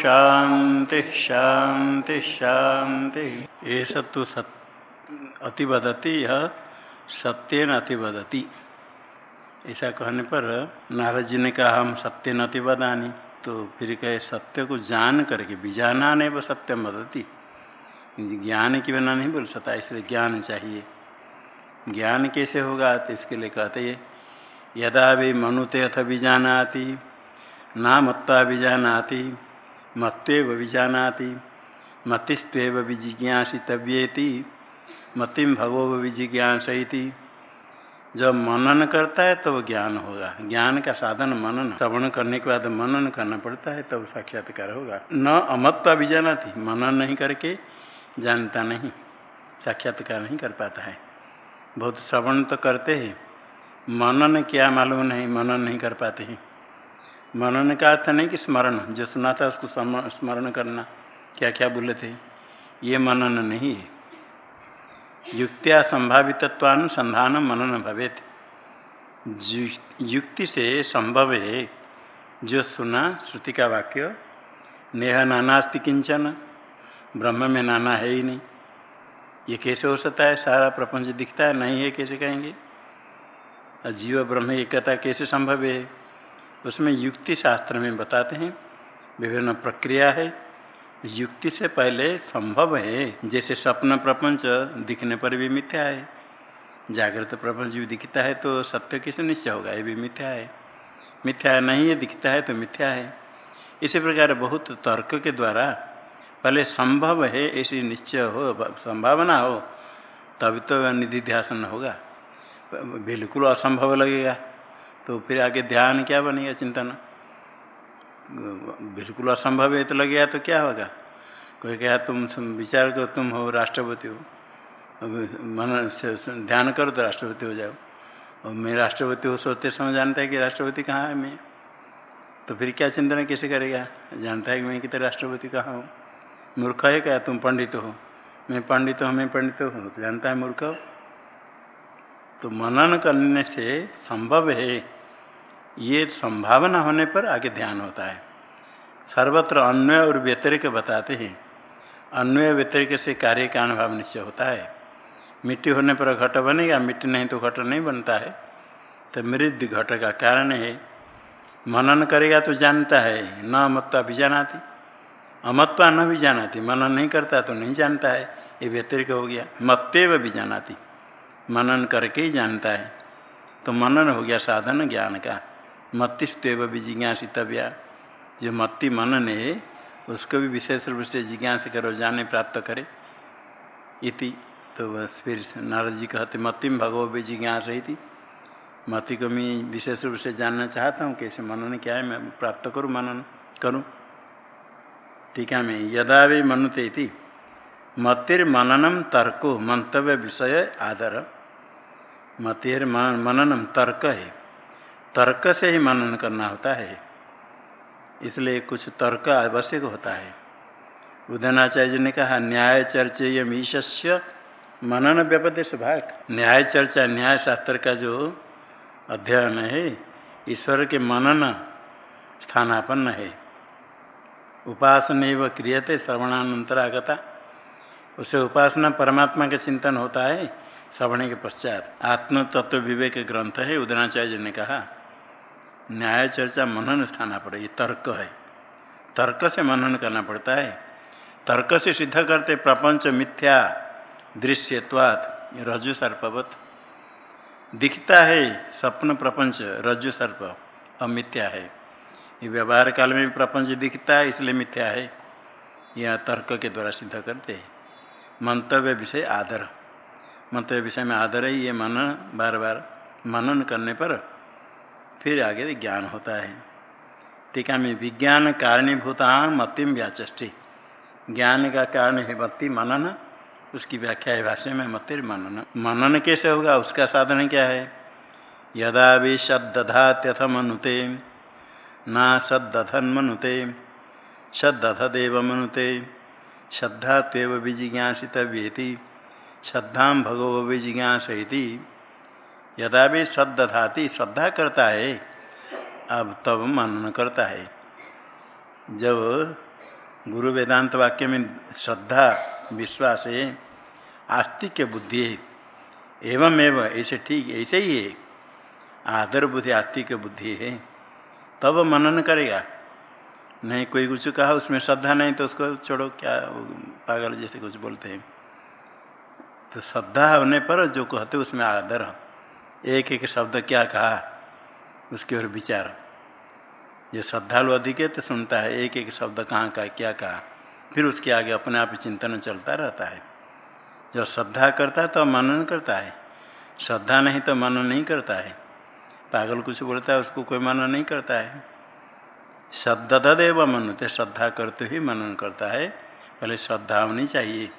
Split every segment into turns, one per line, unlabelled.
शांति शांति शांति। ये सब तो सत, अतिवदती, यह सत्यन अतिवदती। ऐसा कहने पर नारद जी ने कहा, हम सत्य न अतिवदानी। तो फिर कहे, सत्य को जान करके, बीजाना नहीं वो सत्यम वदती ज्ञान की बिना नहीं बोल सकता, इसलिए ज्ञान चाहिए। ज्ञान कैसे होगा? तो इसके लिए कहते यदा भी मनुते अथ बीजानाति ना मत्वा बीजानाति मत्व विजानाति मतिस्व विजिज्ञासितव्येति मतिम भगो विजिज्ञासती जब मनन करता है तो ज्ञान होगा। ज्ञान का साधन मनन, श्रवण करने के बाद मनन करना पड़ता है, तब तो साक्षात्कार होगा। न अमत्ता भी जाना थी मनन नहीं करके जानता नहीं, साक्षात्कार नहीं कर पाता है। बहुत श्रवण तो करते हैं, मनन क्या मालूम नहीं, मनन नहीं कर पाते हैं। मनन का अर्थ नहीं कि स्मरण जो सुना था उसको स्मरण करना क्या क्या बोले थे? ये मनन नहीं है। युक्तिया संभावितत्वानुसंधान मनन भवेत। युक्ति से संभव है जो सुना श्रुति का वाक्य, नेह नानास्ति किंचन, ब्रह्म में नाना है ही नहीं। ये कैसे हो सकता है? सारा प्रपंच दिखता है, नहीं है, कैसे कहेंगे? जीव ब्रह्म एकता कैसे संभव है? उसमें युक्ति शास्त्र में बताते हैं, विभिन्न प्रक्रिया है। युक्ति से पहले संभव है, जैसे स्वप्न प्रपंच दिखने पर भी मिथ्या है। जागृत प्रपंच भी दिखता है तो सत्य किसे निश्चय होगा, ये भी मिथ्या है। मिथ्या नहीं है, दिखता है तो मिथ्या है। इसी प्रकार बहुत तर्क के द्वारा पहले संभव है, ऐसी निश्चय हो, संभावना हो, तभी तो निधि ध्यान होगा। बिल्कुल असंभव लगेगा। तो फिर आगे ध्यान क्या बनेगा चिंतन? बिल्कुल असंभव है तो लग गया तो क्या होगा? कोई कहा, तुम विचार करो, तुम हो, राष्ट्रपति हो। मन से ध्यान करो तो राष्ट्रपति हो जाओ। और मैं राष्ट्रपति हो, सोचते समय जानता है कि राष्ट्रपति कहाँ है मैं। तो फिर क्या चिंतन कैसे करेगा? जानता है कि मैं कितने राष्ट्रपति कहाँ हूँ। मूर्ख है क्या? तुम पंडित हो। मैं पंडित हूँ, मैं पंडित हूँ। तो जानता है मूर्ख। हो तो मनन करने से संभव है। ये संभावना होने पर आगे ध्यान होता है। सर्वत्र अन्वय और व्यतिरिक बताते हैं। अन्वय व्यतिरिक से कार्य का अनुभव निश्चय होता है। मिट्टी होने पर घट बनेगा, मिट्टी नहीं तो घट नहीं बनता है। तो मृद घट का कारण है। मनन करेगा तो जानता है, न अमत्वा भी जानाती। अमत्वा न भी जानाती, मनन नहीं करता तो नहीं जानता है। ये व्यतिरिक हो गया मत्व भी जानाती। मनन करके ही जानता है। तो मनन हो गया साधन ज्ञान का। मत्तिस्व भी जिज्ञासितव्या। जो मत्ति मनन है, उसको भी विशेष रूप से जिज्ञास करो, जाने प्राप्त करे। इति तो बस फिर नारद जी कहते मतिम भगव भी जिज्ञास थी मति को मैं विशेष रूप से जानना चाहता हूँ, कैसे मनन, क्या है, मैं प्राप्त करूँ, मनन करूँ? ठीक है, मैं यदा वे मनुते थी मतिर मननम तर्को, मंतव्य विषय आदर। मतिर मननम तर्क है। तर्क से ही मनन करना होता है। इसलिए कुछ तर्क आवश्यक होता है। उदयनाचार्य जी ने कहा, न्याय चर्चेयम ईश्य मनन व्यपदेश भाग न्याय चर्चा, न्याय शास्त्र का जो अध्ययन है, ईश्वर के मनन स्थानापन्न है। उपासना व क्रियते श्रवणानंतरागता। उसे उपासना परमात्मा का चिंतन होता है। श्रवण के पश्चात आत्म तत्व विवेक ग्रंथ है, उदनाचार्य ने कहा, न्याय चर्चा मनन स्थाना पड़े ये तर्क है। तर्क से मनन करना पड़ता है। तर्क से सिद्ध करते प्रपंच मिथ्या दृश्यवाद रज्जु सर्पवत। दिखता है स्वप्न प्रपंच, रज्जु सर्प, अमिथ्या है। ये व्यवहार काल में भी प्रपंच दिखता है, इसलिए मिथ्या है। यह तर्क के द्वारा सिद्ध करते मंतव्य विषय आदर। मंतव्य विषय में आदर है, ये मनन बार बार मनन करने पर फिर आगे ज्ञान होता है। टीका में विज्ञान कारणीभूता मतिम व्याचष्टि। ज्ञान का कारण है मति मनन, उसकी व्याख्या है भाष्य में मतिर मनन। मनन कैसे होगा, उसका साधन क्या है? यदा भी शब्दधात्यथ मनुते ना सदधन मनुते सदधदेव मनुते श्रद्धा तेव विजिज्ञासितव्येति। श्रद्धा भगव विजिज्ञासती यदा भी श्रद्धाती श्रद्धा करता है, अब तब मनन करता है। जब गुरु वेदांत वाक्य में श्रद्धा, विश्वास है आस्तिक बुद्धि है, एवं एवं, ऐसे ठीक, ऐसे ही है, आदर बुद्धि आस्तिक बुद्धि है, तब मनन करेगा। नहीं, कोई कुछ कहा, उसमें श्रद्धा नहीं तो उसको छोड़ो, क्या पागल जैसे कुछ बोलते हैं। तो श्रद्धा होने पर, जो कहते उसमें आदर एक एक शब्द क्या कहा उसके ओर विचार। ये श्रद्धालु अधिक है तो सुनता है, एक एक शब्द कहाँ का क्या कहा? फिर उसके आगे अपने आप चिंतन चलता रहता है। जो श्रद्धा करता है तो मनन करता है। श्रद्धा नहीं तो मनन नहीं करता है। पागल कुछ बोलता है, उसको कोई मनन नहीं करता है। श्रद्धा मनते, श्रद्धा करते ही मनन करता है। पहले श्रद्धा होनी चाहिए।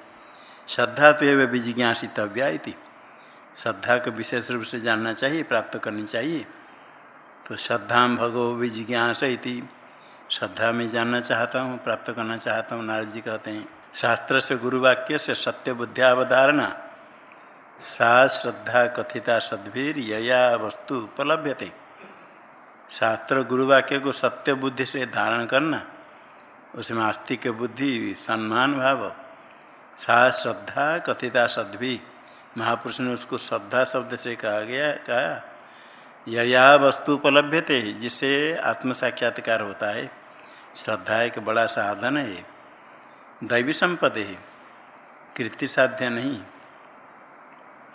श्रद्धा तो एवं विजिज्ञासितव्या श्रद्धा को विशेष रूप से जानना चाहिए, प्राप्त करनी चाहिए। तो श्रद्धा भगो विजिज्ञास श्रद्धा में जानना चाहता हूँ, प्राप्त करना चाहता हूँ, नारद जी कहते हैं। शास्त्र से गुरुवाक्य से सत्य बुद्धियावधारणा सा श्रद्धा कथिता सद्भीर यया वस्तु उपलभ्यते। शास्त्र गुरुवाक्य को सत्य बुद्धि से धारण करना, उसमें आस्तिक बुद्धि, सम्मान भाव सा श्रद्धा कथिता सद्भी महापुरुष ने उसको श्रद्धा शब्द से कहा गया, कहा, यया वस्तु उपलब्ध थे जिससे आत्म साक्षात्कार होता है। श्रद्धा एक बड़ा साधन है। दैवी संपत्ति है कृति साध्य नहीं।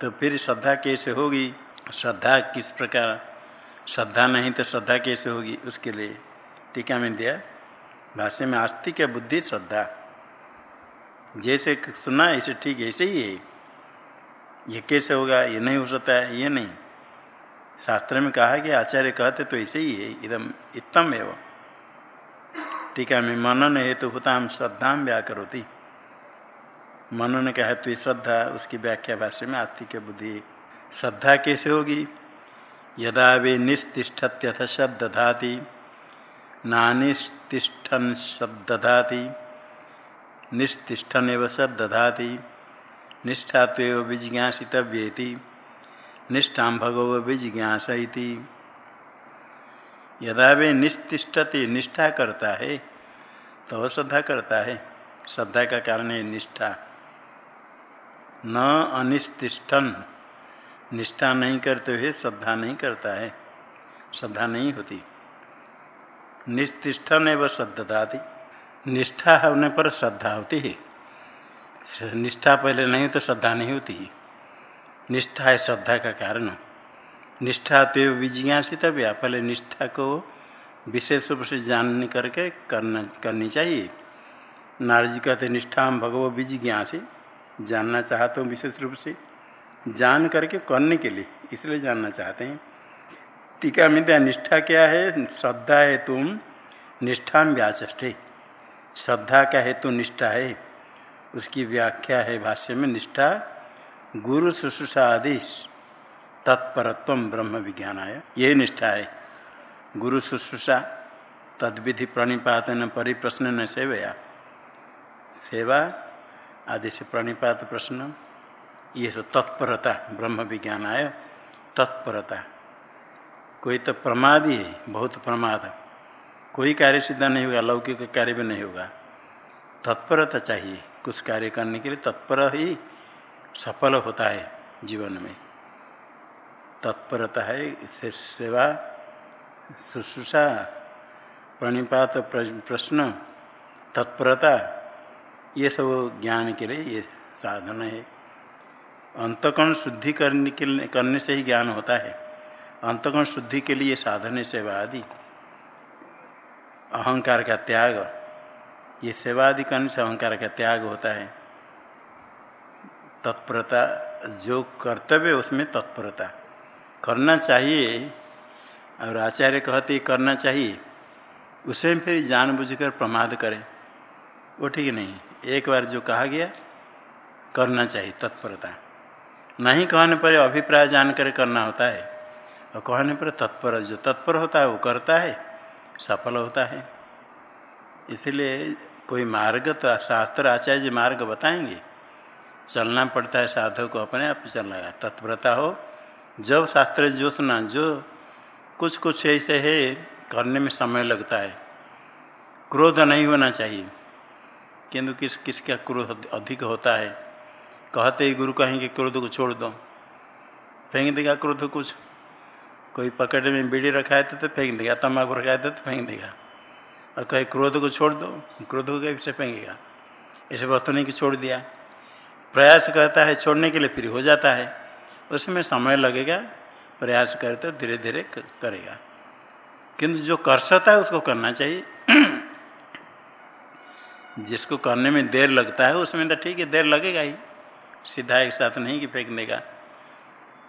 तो फिर श्रद्धा कैसे होगी? श्रद्धा किस प्रकार? श्रद्धा नहीं तो श्रद्धा कैसे होगी उसके लिए टीका में दिया। भाष्य में आस्तिक बुद्धि श्रद्धा। जैसे सुना ऐसे ठीक ऐसे ही है। ये कैसे होगा? ये नहीं हो सकता है, ये नहीं। शास्त्र में कहा कि आचार्य कहते तो ऐसे ही है एकदम इतम एवं। टीका में मनन हेतु होताम श्रद्धा व्याकरोती। मनन का हेतु श्रद्धा, उसकी व्याख्या भाष्य में आस्तिक बुद्धि। श्रद्धा कैसे होगी? यदा वे निस्तिष्ठत्यथ शब्द धाति नानिस्तिष्ठन शब्द धाति शब्द धाति निष्ठा तो विजिज्ञासितव्येति निष्ठा भगव विजिज्ञास यदा वे निस्तिष्ठति निष्ठा करता है तो श्रद्धा करता है, श्रद्धा का कारण है निष्ठा। न अनिस्तिष्ठन निष्ठा नहीं करते हुए श्रद्धा नहीं करता है, श्रद्धा नहीं होती। निस्तिष्ठन एवं श्रद्धा थी निष्ठा होने पर श्रद्धा होती है। निष्ठा पहले नहीं तो श्रद्धा नहीं होती। निष्ठा है श्रद्धा का कारण। निष्ठा तो विजिज्ञासित भी पहले निष्ठा को विशेष रूप से जान करके करना, करनी चाहिए। नारद जी कहते निष्ठा भगवत विजिज्ञासी। जानना चाहते हो विशेष रूप से? जान करके करने के लिए, इसलिए जानना चाहते हैं। टीका में निष्ठा क्या है? श्रद्धा है तुम, निष्ठा में व्याचे श्रद्धा का हेतु निष्ठा है। उसकी व्याख्या है, भाष्य में निष्ठा, गुरु शुश्रूषा आदि, तत्परत्व ब्रह्म विज्ञान आय यही निष्ठा है। गुरु शुश्रूषा, तद्विधि प्रणिपातन परिप्रश्न न सेवया। सेवा, आदि से प्रणिपात प्रश्न। ये सब तत्परता, ब्रह्म विज्ञान आय तत्परता। कोई तो प्रमाद ही है, बहुत प्रमाद। कोई कार्य सिद्ध नहीं होगा, लौकिक कार्य भी नहीं होगा। तत्परता चाहिए। कुछ कार्य करने के लिए तत्पर ही सफल होता है जीवन में। तत्परता है से सेवा, शुश्रूषा, प्रणिपात प्रश्न, तत्परता, ये सब ज्ञान के लिए ये साधन है। अंतकरण शुद्धि करने के करने से ही ज्ञान होता है। अंतकरण शुद्धि के लिए साधन है सेवा आदि। अहंकार का त्याग ये सेवा आदि करने से अहंकार का त्याग होता है। तत्परता, जो कर्तव्य उसमें तत्परता। करना चाहिए और आचार्य कहते करना चाहिए। उसे फिर जानबूझकर प्रमाद करें। वो ठीक नहीं एक बार जो कहा गया, करना चाहिए, तत्परता। नहीं कहने पर अभिप्राय जानकर करना होता है। और कहने पर तत्पर, जो तत्पर होता है, वो करता है। सफल होता है। इसलिए कोई मार्ग तो शास्त्र आचार्य मार्ग बताएँगे। चलना पड़ता है साधक को अपने आप चलना है। तत्परता हो। जब शास्त्र जो सुना जो कुछ कुछ ऐसे है, करने में समय लगता है। क्रोध नहीं होना चाहिए। किंतु किस, किसका क्रोध अधिक होता है? कहते ही गुरु कहेंगे, क्रोध को छोड़ दो। फेंक देगा क्रोध कुछ। कोई पकड़ में बीड़ी रखा है तो, तो फेंक देगा तम्बाकू रखा है तो, तो फेंक देगा। और कहीं क्रोध को छोड़ दो क्रोध को कैसे फेंकेगा? ऐसे वस्तु नहीं कि छोड़ दिया। प्रयास करता है छोड़ने के लिए फिर हो जाता है। उसमें समय लगेगा प्रयास करे तो धीरे धीरे करेगा। किंतु जो कर सकता है उसको करना चाहिए। जिसको करने में देर लगता है उसमें तो ठीक है देर लगेगा ही। सीधा एक साथ नहीं कि फेंक देगा।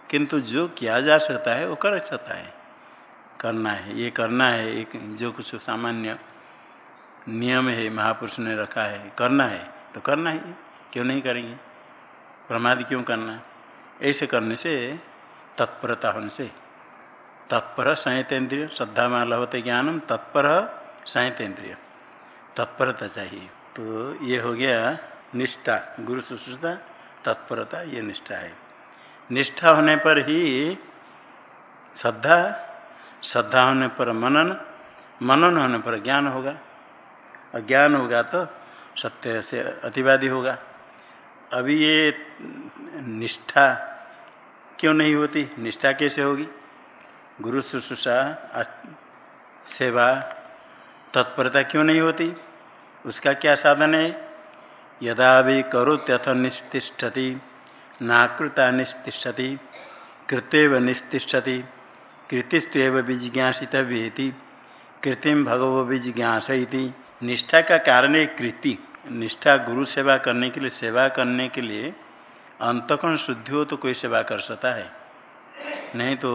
किंतु जो किया जा सकता है, वो कर सकता है। करना है, ये करना है, एक जो कुछ सामान्य नियम है, महापुरुष ने रखा है, करना है तो करना ही क्यों नहीं करेंगे? प्रमाद क्यों करना ऐसे करने से, तत्परता होने से। तत्पर संयतेन्द्रिय, श्रद्धा में लभते ज्ञानम, तत्पर संयतेन्द्रिय। तत्परता चाहिए। तो ये हो गया निष्ठा, गुरु सुश्रुता, तत्परता, ये निष्ठा है। निष्ठा होने पर ही श्रद्धा श्रद्धा होने पर मनन मनन होने पर ज्ञान होगा। और ज्ञान होगा तो सत्य से अतिवादी होगा। अभी ये निष्ठा क्यों नहीं होती? निष्ठा कैसे होगी? गुरु शुश्रूषा सेवा, तत्परता क्यों नहीं होती? उसका क्या साधन है? यदा भी करो त्यथ निस्तिष्ठति नाकृता निस्तिष्ठति कृत्यव निस्तिष्ठति कृतिस्व विजिज्ञासितव्यति कृतिम भगव विजिज्ञास निष्ठा का कारण है कृति। निष्ठा गुरु सेवा करने के लिए, सेवा करने के लिए अंतकण शुद्धि हो तो कोई सेवा कर सकता है। नहीं तो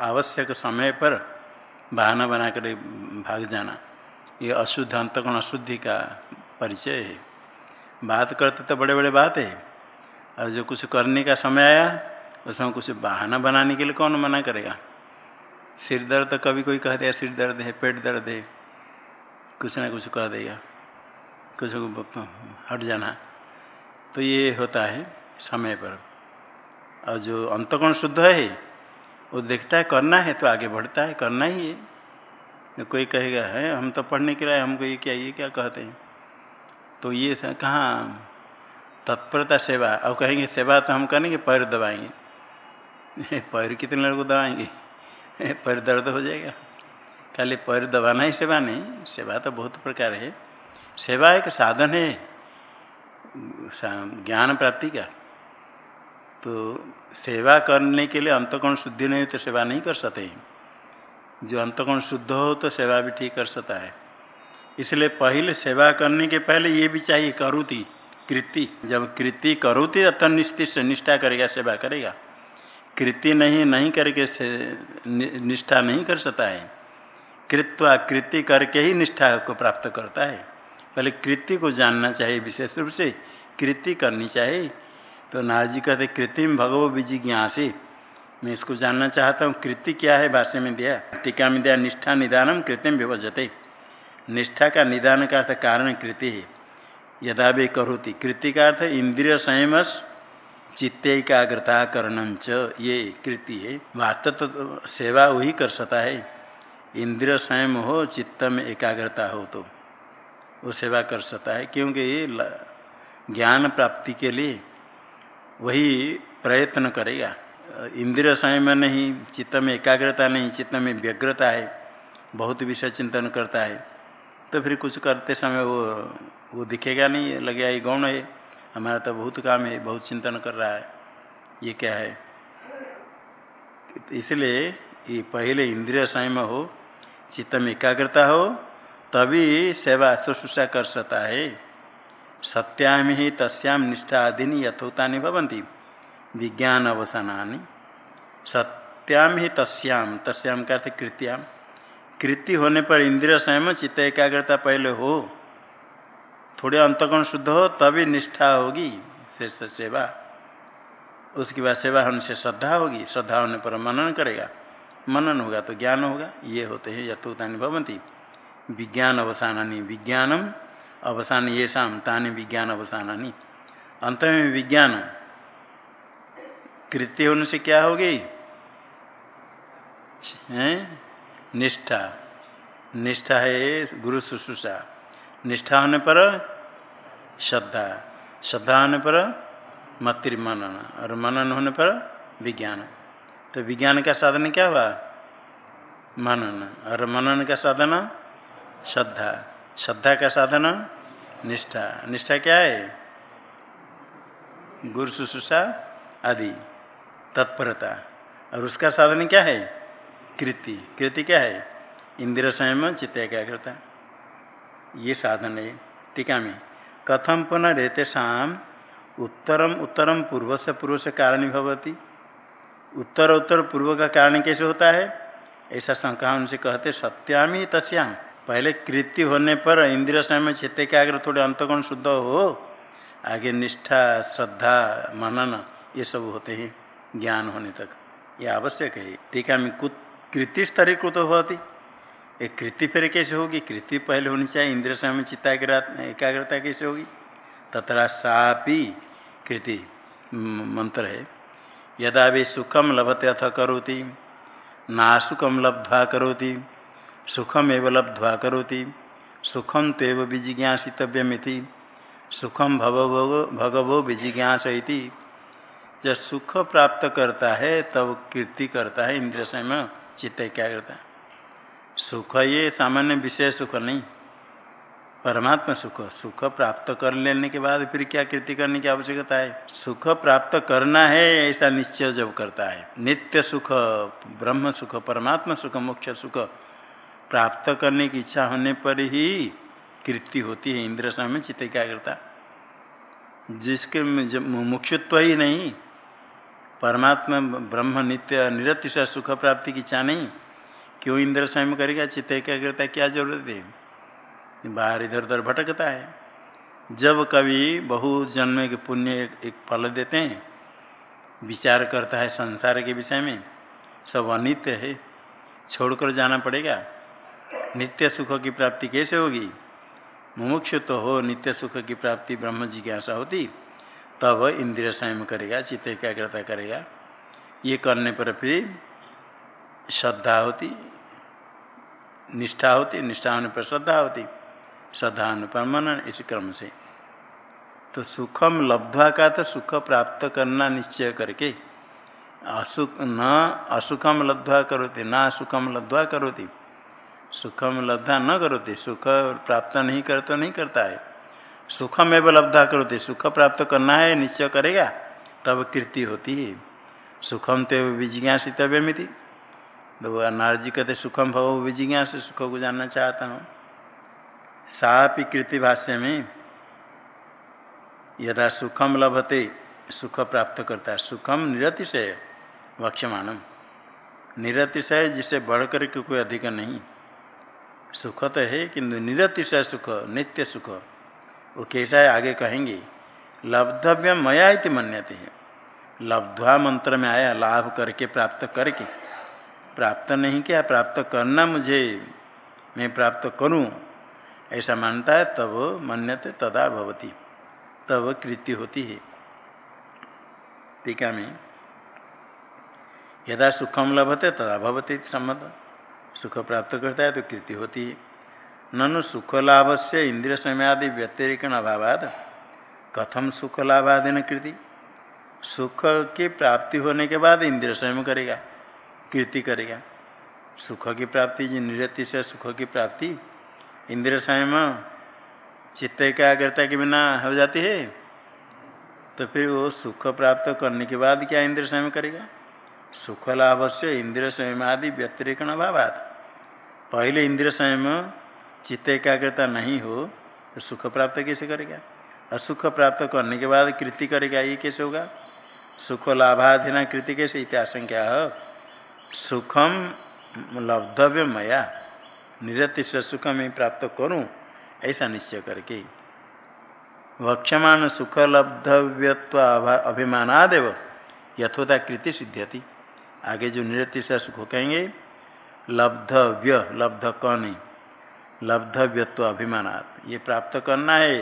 आवश्यक समय पर बहाना बना कर भाग जाना, ये अशुद्ध अंतकण अशुद्धि का परिचय है। बात करते तो बड़े बड़े बात है। और जो कुछ करने का समय आया, उसमें कुछ बहाना बनाने के लिए कौन मना करेगा? सिर दर्द तो कभी कोई कह दिया सिर दर्द है, पेट दर्द है, कुछ ना कुछ कह देगा। कुछ हट जाना। तो ये होता है समय पर। और जो अंतकोण शुद्ध है, वो देखता है, करना है तो आगे बढ़ता है, करना ही है। कोई कहेगा, है, हम तो पढ़ने के लिए हमको ये क्या ये क्या कहते हैं? तो ये कहाँ तत्परता सेवा। अब कहेंगे, सेवा तो हम करेंगे, पैर दबाएँगे। पैर कितने लोग दबाएँगे? पैर दर्द हो जाएगा। खाली पैर दबाना ही सेवा नहीं, सेवा तो बहुत प्रकार है। सेवा एक साधन है ज्ञान प्राप्ति का। तो सेवा करने के लिए अंतकोण शुद्धि नहीं हो तो सेवा नहीं कर सकते जो अंतकोण शुद्ध हो तो सेवा भी ठीक कर सकता है। इसलिए पहले सेवा करने के पहले ये भी चाहिए, करुति। कृति, जब कृति करुति अतः से निष्ठा करेगा, सेवा करेगा। कृति नहीं नहीं करके से निष्ठा नहीं कर सकता है। कृत्वा कृति करके ही निष्ठा को प्राप्त करता है। पहले कृति को जानना चाहिए, विशेष रूप से कृति करनी चाहिए। तो नारजी कहते कृत्रिम भगव विजिज्ञासी। मैं इसको जानना चाहता हूँ, कृति क्या है, भाष्य में दिया। टीका में दिया, निष्ठा निदानम कृतिम विभजते। निष्ठा का निदान का अर्थ कारण कृति है। यदा भी करोती। कृति का अर्थ इंद्रिय संयम चित्त एकाग्रता करणम च, ये कृति है। वास्तव तो सेवा वही कर सकता है। इंद्रिय संयम हो, चित्त में एकाग्रता हो तो वो सेवा कर सकता है, क्योंकि ज्ञान प्राप्ति के लिए वही प्रयत्न करेगा। इंद्रिय संयम नहीं, चित्त में एकाग्रता नहीं, चित्त में व्यग्रता है, बहुत विषय चिंतन करता है। तो फिर कुछ करते समय वो वो दिखेगा नहीं, लगे ये गौण है हमारा तो बहुत काम है, बहुत चिंतन कर रहा है। ये क्या है? इसलिए ये पहले इंद्रिय संयम हो, चित्त में एकाग्रता हो, तभी सेवा शुश्रूषा कर सकता है। सत्याम ही तस्याम निष्ठा आदि यथोता भवंती विज्ञान अवसाना सत्याम ही तस्याम तस्याम का अर्थ कृत्याम। कृति होने पर इंद्रिय संयम चित्त एकाग्रता पहले हो। थोड़े अंतकोण शुद्ध हो, तभी निष्ठा होगी शेष सेवा। उसके बाद सेवा होने से श्रद्धा होगी, श्रद्धा होने पर मनन करेगा। मनन होगा तो ज्ञान होगा, ये होते हैं यथोता भवंती विज्ञान अवसानी विज्ञानम, अवसान ये शाम तानी विज्ञान अवसानी अंत में विज्ञान। कृत्य होने से क्या होगी? है? निष्ठा। निष्ठा है गुरु शुश्रूषा। निष्ठा होने पर श्रद्धा। श्रद्धा होने पर मतिर और मनन होने पर विज्ञान। तो विज्ञान का साधन क्या हुआ? मनन और मनन का साधन श्रद्धा। श्रद्धा का साधन निष्ठा। निष्ठा क्या है? गुरु शुश्रूषा आदि। तत्परता। और उसका साधन क्या है? कृति। कृति क्या है? इंद्र संयम चित्त एकाग्रता ये साधन है। टीका में कथम पुनः रहते शाम उत्तरम उत्तरम पूर्व से पूर्व से कारण भवती उत्तर उत्तर पूर्व का कारण कैसे होता है? ऐसा शंका उनसे कहते, सत्यामी तस्याम। पहले कृति होने पर इंद्र समय चित्त एकाग्र थोड़े अंतगुण शुद्ध हो, आगे निष्ठा, श्रद्धा, मनन, ये सब होते हैं, ज्ञान होने तक। ये आवश्यक है। टीका में कृति कृत होती। एक कृति फिर कैसे होगी? कृति पहले होनी चाहिए, इंद्र समय चित्ताग्र एकाग्रता कैसे होगी? तथा सापी कृति मंत्र है। यदा वे सुखम लभते अथ करोति, नासुखम लब्ध्वा करोति सुखम एवं लब्ध्वा करोति सुखम तेव विजिज्ञासितव्यमिति सुखम भगवो भगवो विजिज्ञास जब सुख प्राप्त करता है, तब कीर्ति करता है इंद्र समय चित्त है सुख ये सामान्य विषय सुख नहीं। परमात्मा सुख सुख प्राप्त कर लेने के बाद फिर क्या कृति करने की आवश्यकता है? सुख प्राप्त करना है, ऐसा निश्चय जब करता है। नित्य सुख, ब्रह्म सुख, परमात्मा सुख मुख्य सुख प्राप्त करने की इच्छा होने पर ही कृति होती है। इंद्र स्वामी चित्त करता? जिसके मुख्यत्व ही नहीं। परमात्मा ब्रह्म नित्य निरतिशय सुख प्राप्ति की इच्छा नहीं। क्यों इंद्र स्वयं करेगा? चित्त एकाग्रता क्या ज़रूरत है? बाहर इधर उधर भटकता है। जब कभी बहु जन्म के पुण्य एक फल देते हैं, विचार करता है संसार के विषय में, सब अनित्य है। छोड़कर जाना पड़ेगा। नित्य सुख की प्राप्ति कैसे होगी? मुमुक्षु तो हो, नित्य सुख की प्राप्ति ब्रह्म जिज्ञासा होती। तब इंद्रिय संयम करेगा, चित्त एकाग्रता करेगा। ये करने पर फिर श्रद्धा होती, निष्ठा होती, निष्ठा होने पर श्रद्धा होती, श्रद्धा होने पर मनन, इस क्रम से। तो सुखम लब्ध्वा का तो सुख प्राप्त करना निश्चय करके, असुख न, असुखम लब्ध्वा करोती, न असुखम लब्ध्वा करोती। सुखम लब्धा न करोती, सुख प्राप्त नहीं कर तो नहीं करता है। सुखम एवं लब्धा करोती। सुख प्राप्त करना है, निश्चय करेगा, तब कृति होती है। सुखम तो विजिज्ञासितव्य मिति तो नारजी कहते सुखम भव विजिज्ञास, सुख को जानना चाहता हूँ। सापि कृति भाष्य में, यदा सुखम लभते, सुख प्राप्त करता है। सुखम निरतिशय वक्षमाणम। निरतिशय जिसे बढ़कर के कोई अधिक नहीं। सुख तो है किंतु निरतिशय सुख, नित्य सुख। वो कैसा है, आगे कहेंगे लब्धव्य मया इति मन्यते है। लब्ध्वा मंत्र में आया, लाभ करके, प्राप्त करके। प्राप्त नहीं किया, प्राप्त करना मुझे, मैं प्राप्त करूँ, ऐसा मानता है, तब मन्यते तदा भवती, तब कृति होती है। टीका में, यदा सुखम लभते, तदा भवती सम्मत। सुख प्राप्त करता है तो कृति होती है। ननु सुख लाभ से इंद्रिय समय आदि व्यतिरिकण अभावाद कथम सुख लाभादि न कृति? सुख की प्राप्ति होने के बाद इंद्रिय स्वयं करेगा, कृति करेगा। सुख की प्राप्ति निरति से सुख की प्राप्ति। इंद्रिय स्वयं चित्त एकाग्रता के बिना हो जाती है तो फिर वो सुख प्राप्त करने के बाद क्या इंद्र स्वयं करेगा? सुख लाभ से इंद्र स्वयं आदि व्यतिरिकण अभावात। पहले इंद्र स्वयं चित्त एकाग्रता नहीं हो तो सुख प्राप्त कैसे करेगा? और सुख प्राप्त करने के बाद कृति करेगा, ये कैसे होगा? सुख लाभाधीना कृति कैसे? इत्याशंका सुखम लब्धव्य मया निरतिश सुख में प्राप्त करूँ, ऐसा निश्चय करके। वक्षमान सुख लब्धव्यत्व अभिमानादेव यथोता कृति सिद्ध्यति। आगे जो निरतिश सुख कहेंगे, लब्धव्य, लब्ध क नहीं लब्धव्यत्व अभिमानात। ये प्राप्त करना है,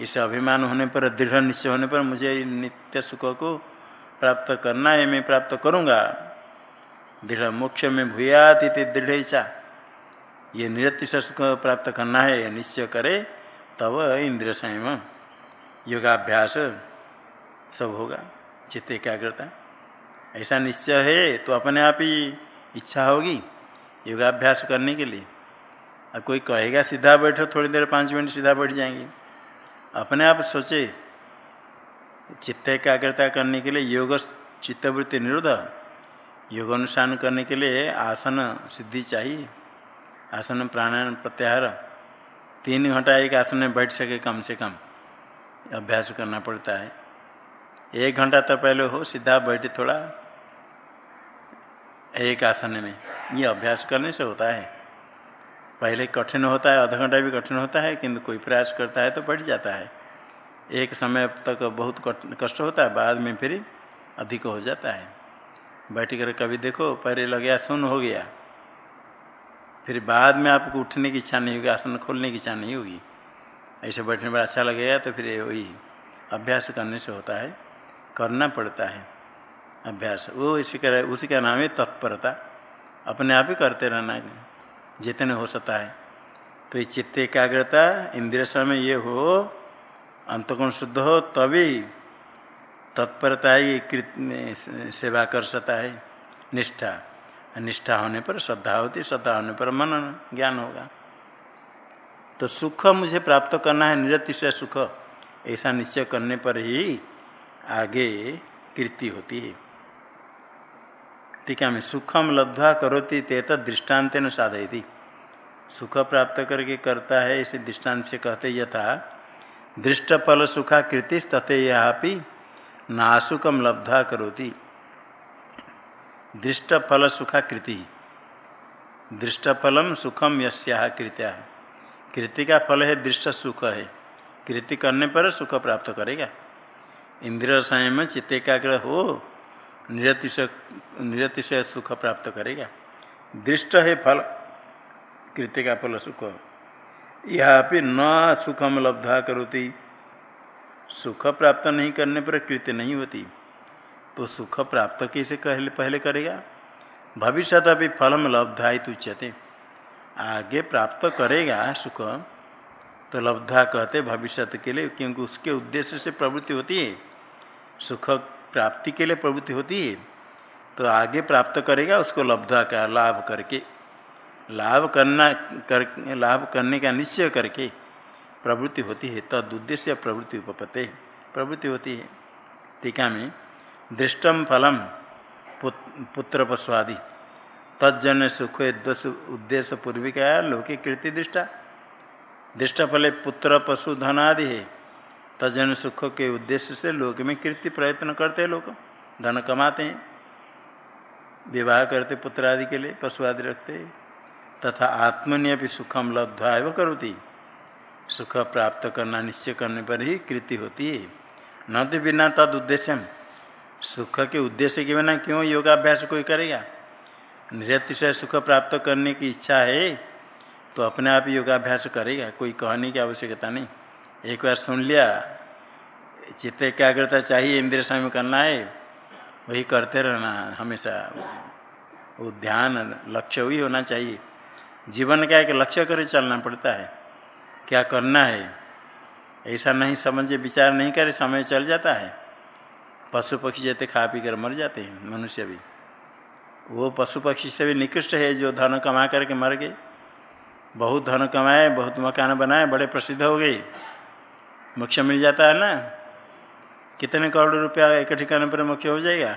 इस अभिमान होने पर, दृढ़ निश्चय होने पर मुझे नित्य सुख को प्राप्त करना है, मैं प्राप्त करूँगा। दृढ़ मोक्ष में भूयात इति दृढ़ इच्छा ये निरतिश सुख प्राप्त करना है निश्चय करे तब इंद्रिय संयम। योगाभ्यास सब होगा, चित्त एकाग्रता। ऐसा निश्चय है तो अपने आप ही इच्छा होगी योगाभ्यास करने के लिए। और कोई कहेगा, सीधा बैठो, थोड़ी देर पाँच मिनट सीधा बैठ जाएँगे। अपने आप सोचे, चित्त एकाग्रता करने के लिए योग चित्तवृत्ति निरोध, योग अनुष्ठान करने के लिए आसन, सिद्धि चाहिए, आसन प्राणायाम प्रत्याहार। तीन घंटा एक आसन में बैठ सके कम से कम, अभ्यास करना पड़ता है। एक घंटा तो पहले हो, सीधा बैठे थोड़ा, एक आसन में। ये अभ्यास करने से होता है। पहले कठिन होता है, आधा घंटा भी कठिन होता है, किंतु कोई प्रयास करता है तो बढ़ जाता है। एक समय तक बहुत कष्ट होता है, बाद में फिर अधिक हो जाता है। बैठ कर कभी देखो, पहले लग गया सुन हो गया। फिर बाद में आपको उठने की इच्छा नहीं होगी, आसन खोलने की इच्छा नहीं होगी। ऐसे बैठने में अच्छा लगेगा तो फिर वही अभ्यास करने से होता है, करना पड़ता है। अभ्यास, वो इसी का उसी का नाम है तत्परता। अपने आप ही करते रहना। जितने हो सकता है। तो ये चित्त एकाग्रता, इंद्रिय समय ये हो अंतकोण शुद्ध हो, तभी तत्परता ही कृत सेवा कर सकता है। निष्ठा। निष्ठा होने पर श्रद्धा होती श्रद्धा होने पर मनन ज्ञान होगा। तो सुख मुझे प्राप्त करना है निरतिशय सुख, ऐसा निश्चय करने पर ही आगे कृति होती है। है मैं सुखम लब्धा करोती तेत दृष्टांत न सुख प्राप्त करके करता है, इसे दृष्टांत से कहते यथा दृष्ट फल सुखा कृति तथे यहाँ नासुकम लब्धा करोती। दृष्ट फल सुखा कृति दृष्ट फलम सुखम यस्या कृत्या। कृति का फल है, दृष्ट सुख है। कृति करने पर सुख प्राप्त करेगा। इंद्रिय संयम, चित्त एकाग्र हो निरतिशय निरतिशय सुख प्राप्त करेगा। दृष्ट है फल कृति का फल सुख। यह न सुखम लब्धा करोती। सुख प्राप्त नहीं करने पर कृत्य नहीं होती। तो सुख प्राप्त कैसे कहले, पहले करेगा? भविष्य अभी फलम लब्धा उच्यते। आगे प्राप्त करेगा सुख तो लब्धा कहते भविष्य के लिए, क्योंकि उसके उद्देश्य से प्रवृत्ति होती है। सुख प्राप्ति के लिए प्रवृत्ति होती है तो आगे प्राप्त करेगा, उसको लब्धा का लाभ करके। लाभ करना, कर, लाभ करने का निश्चय करके प्रवृत्ति होती है, तद उद्देश्य प्रवृत्ति उपपते प्रवृत्ति होती है। टीका में दृष्टम फलम पुत्र पशुआदि तजन सुख दस उद्देश्य पूर्विका लोके कृति दृष्टा। दृष्ट फले पुत्र पशु धन आदि है। तजन सुख के उद्देश्य से लोक में कृति प्रयत्न करते हैं लोग। धन कमाते हैं। विवाह करते पुत्र आदि के लिए, पशु आदि रखते तथा आत्मनिय भी सुखम लब्धा एवं करोती। सुख प्राप्त करना निश्चय करने पर ही कृति होती है। न तो बिना तद उद्देश्य सुख के उद्देश्य के बिना क्यों योगाभ्यास कोई करेगा? निरतिशय सुख प्राप्त करने की इच्छा है तो अपने आप योगाभ्यास करेगा। कोई कहने की आवश्यकता नहीं। एक बार सुन लिया चित्त एकाग्रता चाहिए इंद्रिय समय करना है, वही करते रहना, हमेशा वो ध्यान लक्ष्य वही होना चाहिए। जीवन का एक लक्ष्य कर चलना पड़ता है, क्या करना है? ऐसा नहीं समझे, विचार नहीं करे, समय चल जाता है। पशु पक्षी जैसे खा पी कर मर जाते हैं, मनुष्य भी। वो पशु पक्षी से भी निकृष्ट है, जो धन कमा करके मर गए। बहुत धन कमाए, बहुत मकान बनाए, बड़े प्रसिद्ध हो गए। मुख्य मिल जाता है ना? कितने करोड़ रुपया इकट्ठी करने पर मोक्ष हो जाएगा?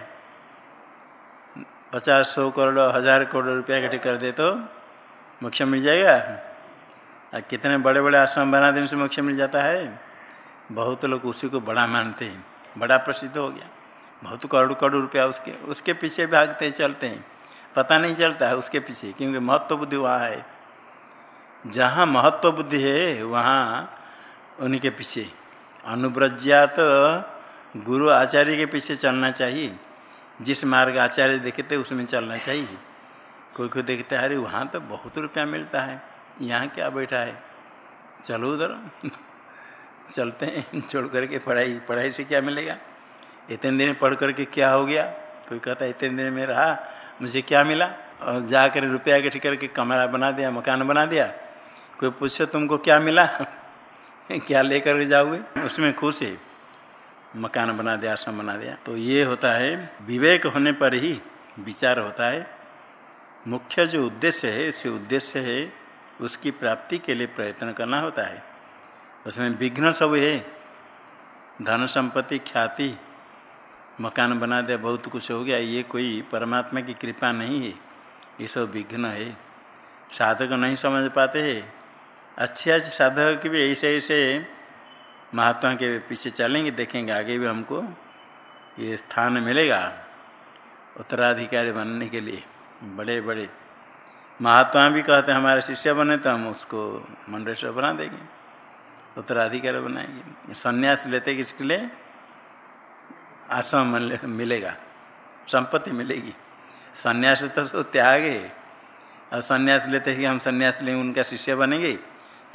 पचास, सौ करोड़, हज़ार करोड़ रुपया इकट्ठे कर दे तो मोक्ष मिल जाएगा। और कितने बड़े बड़े आश्रम बना देने से मोक्ष मिल जाता है? बहुत लोग उसी को बड़ा मानते हैं। बड़ा प्रसिद्ध हो गया। बहुत करोड़ करोड़ रुपया उसके उसके पीछे भागते हैं चलते हैं। पता नहीं चलता है उसके पीछे, क्योंकि महत्व बुद्धि वहाँ है। जहाँ महत्व बुद्धि है, वहाँ उन्हीं के पीछे। अनुव्रज्या तो गुरु आचार्य के पीछे चलना चाहिए। जिस मार्ग आचार्य देखते, उसमें चलना चाहिए। कोई कोई देखते अरे, वहाँ तो बहुत रुपया मिलता है। यहाँ क्या बैठा है? चलो उधर। चलते हैं। छोड़ करके पढ़ाई पढ़ाई से क्या मिलेगा? इतने दिन पढ़ करके क्या हो गया? कोई कहता इतने दिन में रहा, मुझे क्या मिला? और जाकर रुपया इकट्ठी करके कमरा बना दिया, मकान बना दिया। कोई पूछे, तुमको क्या मिला? क्या लेकर के जाओगे? उसमें खुश है। मकान बना दिया, आश्रम बना दिया। तो ये होता है, विवेक होने पर ही विचार होता है। मुख्य जो उद्देश्य है उसे उद्देश्य है, उसकी प्राप्ति के लिए प्रयत्न करना होता है। उसमें विघ्न सब है। धन संपत्ति, ख्याति, मकान बना दिया, बहुत कुछ हो गया। ये कोई परमात्मा की कृपा नहीं है। ये सब विघ्न है। साधक नहीं समझ पाते हैं। अच्छे अच्छे साधक की भी ऐसे ऐसे महात्मा के पीछे चलेंगे, देखेंगे आगे भी हमको ये स्थान मिलेगा उत्तराधिकारी बनने के लिए। बड़े बड़े महात्मा भी कहते हैं, हमारे शिष्य बने तो हम उसको मंडलेश्वर बना देंगे, उत्तराधिकारी बनाएँगे। संन्यास लेते किसके लिए? आश्रम मिलेगा, संपत्ति मिलेगी। संन्यास तो त्याग है और संन्यास लेते ही हम संन्यास लेंगे, उनका शिष्य बनेंगे।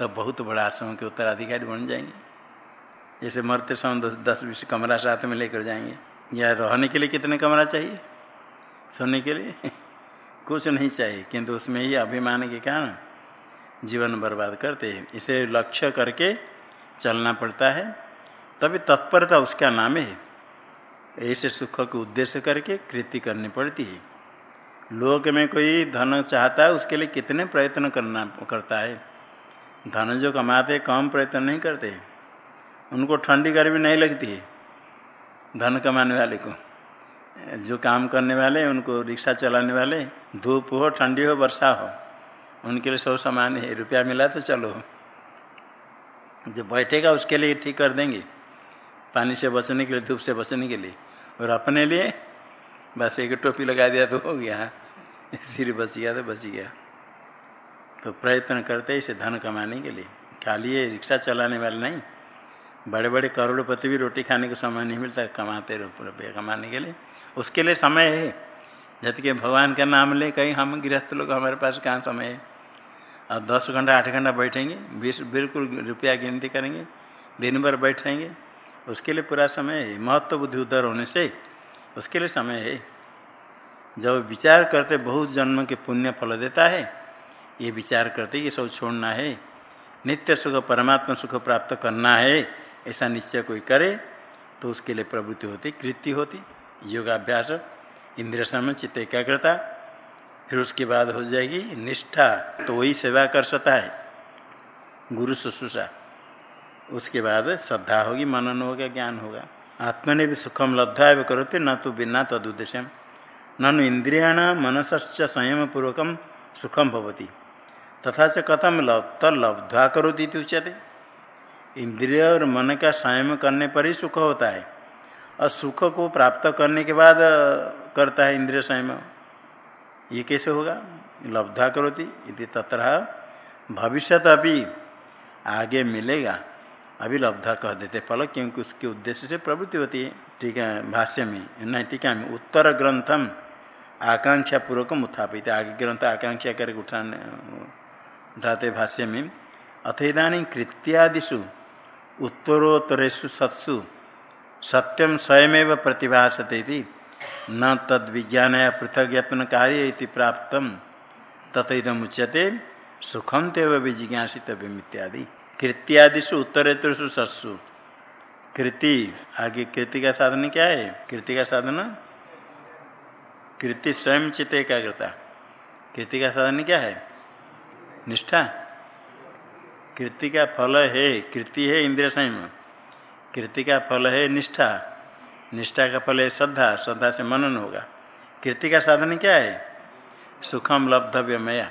तो बहुत बड़ा आश्रम के उत्तराधिकारी बन जाएँगे। जैसे मरते समय दस बीस कमरा साथ में लेकर जाएँगे। या रहने के लिए कितने कमरा चाहिए? सोने के लिए? कुछ नहीं चाहिए, किंतु उसमें ही अभिमान के कारण जीवन बर्बाद करते हैं। इसे लक्ष्य करके चलना पड़ता है। तभी तत्परता उसका नाम है। ऐसे सुख को उद्देश्य करके कृति करनी पड़ती है। लोक में कोई धन चाहता है, उसके लिए कितने प्रयत्न करना, करता है? धन जो कमाते कम प्रयत्न नहीं करते। उनको ठंडी गर्मी नहीं लगती है, धन कमाने वाले को। जो काम करने वाले, उनको रिक्शा चलाने वाले, धूप हो, ठंडी हो, वर्षा हो, उनके लिए सब समान है, रुपया मिला तो चलो। जो बैठेगा, उसके लिए ठीक कर देंगे, पानी से बचने के लिए, धूप से बचने के लिए। और अपने लिए, बस एक टोपी लगा दिया तो हो गया, सिर बच गया तो बच गया। तो प्रयत्न करते इसे धन कमाने के लिए। खाली ये रिक्शा चलाने वाले नहीं बड़े बड़े करोड़पति भी रोटी खाने को समय नहीं मिलता, कमाते रुपये कमाने के लिए। उसके लिए समय है। जब कि भगवान का नाम ले कहीं हम गृहस्थ लोग, हमारे पास कहाँ समय है? और दस घंटा, आठ घंटा बैठेंगे, बीस बिल्कुल रुपया गिनती करेंगे, दिन भर बैठेंगे। उसके लिए पूरा समय है। महत्व बुद्धि उधर होने से उसके लिए समय है। जब विचार करते, बहुत जन्म के पुण्य फल देता है। ये विचार करते ये सब छोड़ना है। नित्य सुख, परमात्मा सुख प्राप्त करना है, ऐसा निश्चय कोई करे तो उसके लिए प्रवृत्ति होती कृति होती, योगाभ्यास इंद्रिय समय चित्त एकाग्रता, फिर उसके बाद हो जाएगी निष्ठा तो वही सेवा कर सकता है। गुरु शुश्रूषा, उसके बाद श्रद्धा होगी, मनन होगा, ज्ञान होगा। आत्मा ने भी सुखम लब्धा है करोते, न तो बिना तदुद्देश्य ननु इंद्रियाण मनसश्च संयम पूर्वक सुखम भवती। तथा च कथम लब्ध्वा करोती उच्यते। इंद्रिय और मन का संयम करने पर ही सुख होता है। और सुख को प्राप्त करने के बाद करता है इंद्रिय संयम। ये कैसे होगा? लब्धा करोती यदि तथा भविष्य अभी आगे मिलेगा। अभी लब्धा कह देते फल, क्योंकि उसके उद्देश्य से प्रवृत्ति होती है। ठीक है, भाष्य में, नहीं टीका में उत्तर ग्रंथम आकांक्षा पूर्वक उत्थापित आगे ग्रंथ आकांक्षा करके उठाने उठाते भाष्य में, अथ इधानी कृत्यादिशु उत्तरोत्तरेशु सत्सु सत्यम स्वयमेव प्रतिभासते न तद विज्ञान पृथक यत्न कार्य प्राप्त तथदम उच्यते सुखम तेव विजिज्ञासितव्यम इत्यादि कृत्यादिशु उत्तरेतरसु सत्सु। कृति, आगे कृति का साधन क्या है? कृति का साधन? कृति स्वयं चित्त एकाग्रता। कृति का साधन क्या है? निष्ठा। कृति का फल है, कृति है इंद्रिय संयम। कृति का फल है निष्ठा। निष्ठा का फल है श्रद्धा श्रद्धा से मनन होगा। कृति का साधन क्या है? सुखम लब्धव्य मया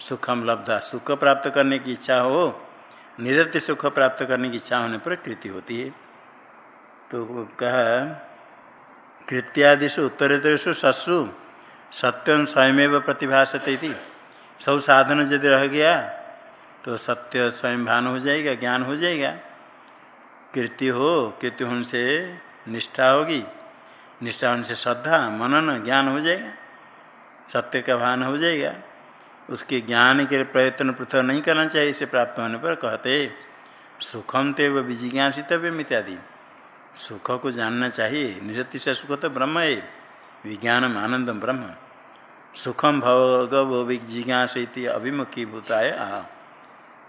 सुखम लब्धा, सुख प्राप्त करने की इच्छा हो निरत्य सुख प्राप्त करने की इच्छा होने पर कृति होती है। तो कहा कृत्यादिशु उत्तरेतरसु सत्सु सत्यम स्वयमेव प्रतिभाषते थी सब साधन यदि रह गया तो सत्य स्वयं भान हो जाएगा, ज्ञान हो जाएगा। कृति हो कृति होने से निष्ठा होगी। निष्ठा होने से श्रद्धा, मनन, ज्ञान हो जाएगा। सत्य का भान हो जाएगा। उसके ज्ञान के प्रयत्न पृथक नहीं करना चाहिए, इसे प्राप्त होने पर कहते, सुखम ते वो विजिज्ञासितव्यम इत्यादि। सुख को जानना चाहिए। निरति से सुख तो ब्रह्म है। विज्ञानम आनंदम ब्रह्म। सुखम भोग वो विजिज्ञास अभिमुखी भूताय आ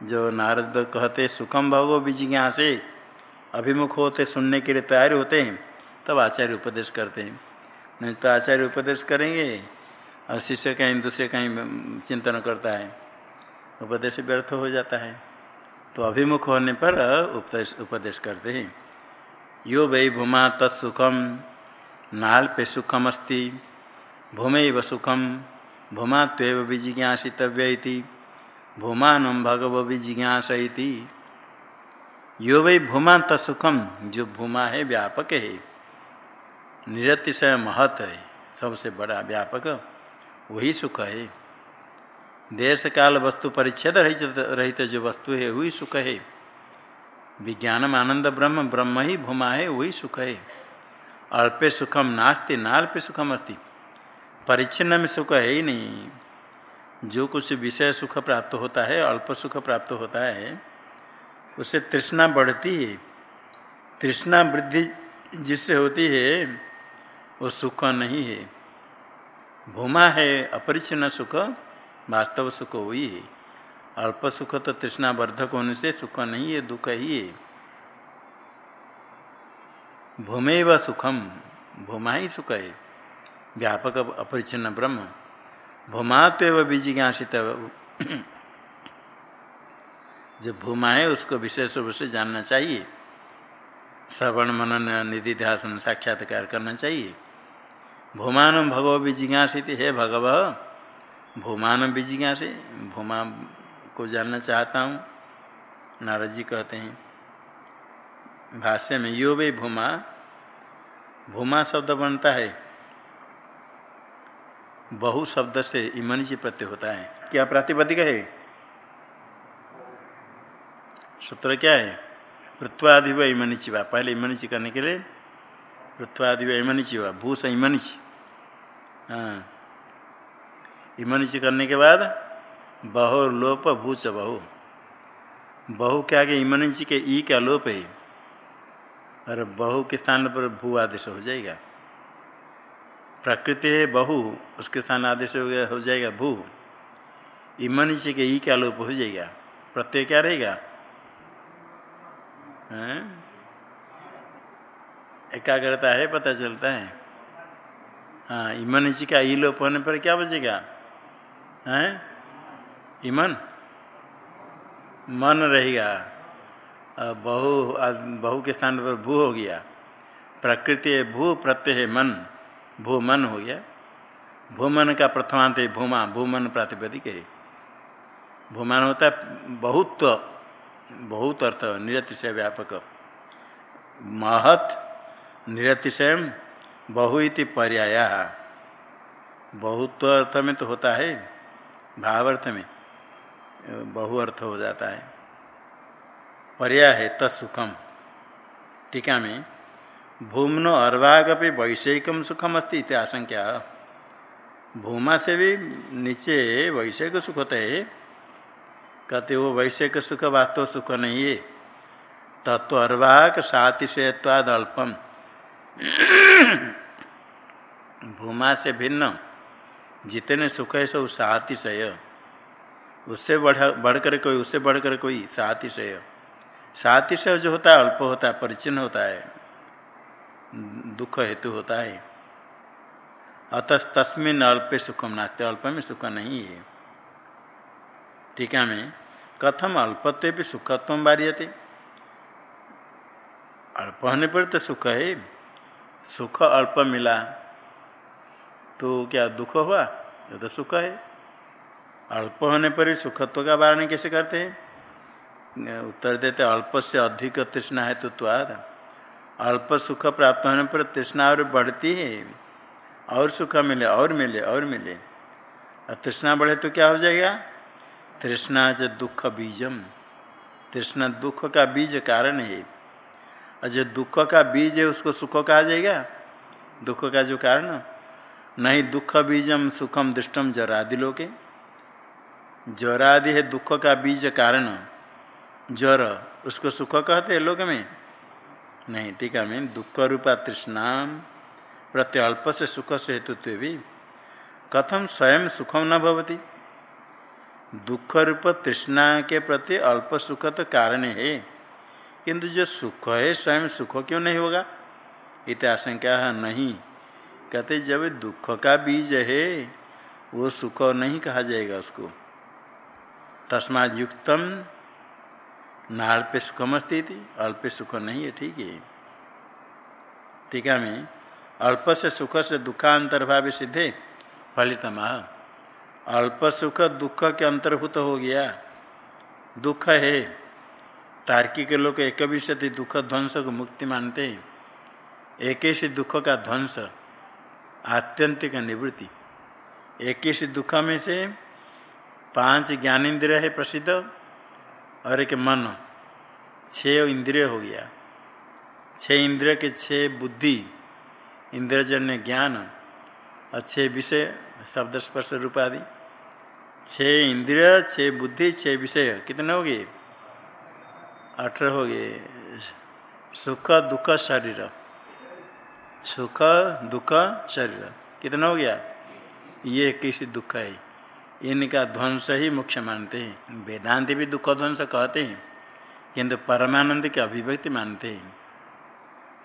जो नारद कहते सुखम भगो से अभिमुख होते, सुनने के लिए तैयार होते हैं, तब आचार्य उपदेश करते हैं। नहीं तो आचार्य उपदेश करेंगे, और शिष्य कहीं दूसरे कहीं चिंतन करता है, उपदेश व्यर्थ हो जाता है। तो अभिमुख होने पर उपदेश उपदेश करते हैं। यो वै भूमा तत्सुखम नाल पे सुखम अस्ति भूमे व सुखम भूमा त्व विजिज्ञासितव्य भूमान भगव विजिज्ञास यो वही भूमा तत्सुखम जो भूमा है व्यापक है। निरतिशय महत है, सबसे बड़ा व्यापक, वही सुख है। देश काल वस्तु परिच्छेद रहित जो वस्तु है, वही सुख है। विज्ञानम आनंद ब्रह्म ब्रह्म ही भूमा है, वही सुख है। अल्पे सुखम नास्ति, नाल्पे सुखम अस्ति। परिच्छिन्न में सुख है ही नहीं। जो कुछ विषय सुख प्राप्त होता है, अल्प सुख प्राप्त होता है, उससे तृष्णा बढ़ती है। तृष्णा वृद्धि जिससे होती है, वो सुख नहीं है। भूमा है अपरिचिन्न सुख, वास्तव सुख हुई है। अल्प सुख तो तृष्णा वर्धक होने से सुख नहीं है, दुख ही है। भूमे व सुखम, भूमा ही सुख है। व्यापक अपरिचिन्न ब्रह्म। भूमा तो बीजिज्ञासित। जो भूमा है उसको विशेष रूप से जानना चाहिए। श्रवण, मनन, निधि, ध्यान, साक्षात्कार करना चाहिए। भूमान भगव बीजिज्ञासित, हे भगव, भूमान विजिज्ञासे भूमा को जानना चाहता हूँ। नारद जी कहते हैं, भाष्य में यो वे भूमा। भूमा शब्द बनता है बहु शब्द से इमनिच प्रत्यय होता है। क्या प्रातिपदिक है? सूत्र क्या है? पृथ्वादि व इमनिच वा। पहले इमनिच करने के लिए पृथ्वादि व इमनिच वा। भू से इमनिच हाँ। इमनिच करने के बाद बहु लोप भूच बहु। बहु क्या के इमनिच के ई का लोप है। और बहु के स्थान पर भू आदेश हो जाएगा। प्रकृति है बहु, उसके स्थान आदेश हो गया, हो जाएगा भू। इमन से के ई क्या लोप हो जाएगा? प्रत्यय क्या रहेगा? एकाग्रता है, पता चलता है। हाँ इमन का ई लोप होने पर क्या बचेगा? हैं? इमन मन? रहेगा। बहु बहु के स्थान पर भू हो गया। प्रकृति है भू, प्रत्यय है मन। भू मन हो गया। भूमन का प्रथमांत है भूमा, भूमन प्रातिपदिक है। भूमान होता है बहुत बहुत अर्थ, निरतिशय व्यापक। महत निरतिशय बहु इति पर्याय। बहुत अर्थ में तो होता है, भावार्थ में, बहु अर्थ हो जाता है। पर्याय है तत्सुखम, टीका में भूमनो अर्वागपि वैषयिकम सुखम अस्ति आशंका भूमा से भी नीचे वैषयिक सुख होता है। कहते वो वैषयिक सुख वास्तव सुख नहीं है। तत्व अर्वाक सातिशयत्वाद अल्पम। भूमा से भिन्न। जितने सुख है सब सातिशय उससे बढ़, बढ़कर कोई, उससे बढ़कर कोई सातिशय सातिशय जो होता है, अल्प होता है परिचिन होता है। दुख हेतु होता है। अतः तस्मिन अल्पे सुखम नास्ते। अल्प में सुख नहीं है। टीका में कथम अल्पत्व भी सुखत्व बारियते अल्प होने पर तो सुख है। सुख अल्प मिला तो क्या दुख हुआ? ये तो सुख है। अल्प होने पर ही सुखत्व का वारण कैसे करते हैं? उत्तर देते अल्प से अधिक तृष्णा है तो त्वाद अल्प सुख प्राप्त होने पर तृष्णा और बढ़ती है। और सुख मिले, और मिले और मिले। और तृष्णा बढ़े तो क्या हो जाएगा? तृष्णा से दुख बीजम। तृष्णा दुख का बीज कारण है। और जो दुख का बीज है, उसको सुख कहा जाएगा? दुख का जो कारण? नहीं, दुख बीजम सुखम दृष्टम जरादि लोके। ज्वरादि है दुख का बीज कारण। ज्वर उसको सुख कहते हैं लोग में। नहीं टीका में दुख रूपा तृष्णा प्रत्यल्प से सुख से हेतुत्व भी कथम स्वयं सुखम न भवती? दुख रूप तृष्णा के प्रति अल्प सुख तो कारण है। किंतु जो सुख है, स्वयं सुख क्यों नहीं होगा? इत आशंका नहीं। कहते, जब दुख का बीज है, वो सुख नहीं कहा जाएगा उसको। तस्माद युक्तम नाल्पे सुखम स्थिति अल्प सुख नहीं है, ठीक है। ठीक है, मैं अल्प से सुख से दुखांतर्भाव सिद्धे, फलितम अल्प सुख दुख के अंतर्भूत हो गया। दुख है। तार्किक लोग एक विशति दुख ध्वंस को मुक्ति मानते हैं। एक दुख का ध्वंस, आत्यंतिक निवृत्ति। एक दुख में से पाँच ज्ञानेन्द्रिय है प्रसिद्ध। और एक मन, छह इंद्रिय हो गया। छह इंद्रिय के छह बुद्धि, इंद्रजन्य ज्ञान और छह विषय, शब्द स्पर्श रूप आदि। छह इंद्रिय, छह बुद्धि, छह विषय, कितने हो गए? अठारह हो गए। सुख, दुख, शरीर। सुख, दुख, शरीर, कितना हो गया? ये किसी दुख है? इनका ध्वंस ही मुख्य मानते हैं। वेदांत भी दुख ध्वंस कहते हैं, किंतु परमानंद की अभिव्यक्ति मानते हैं।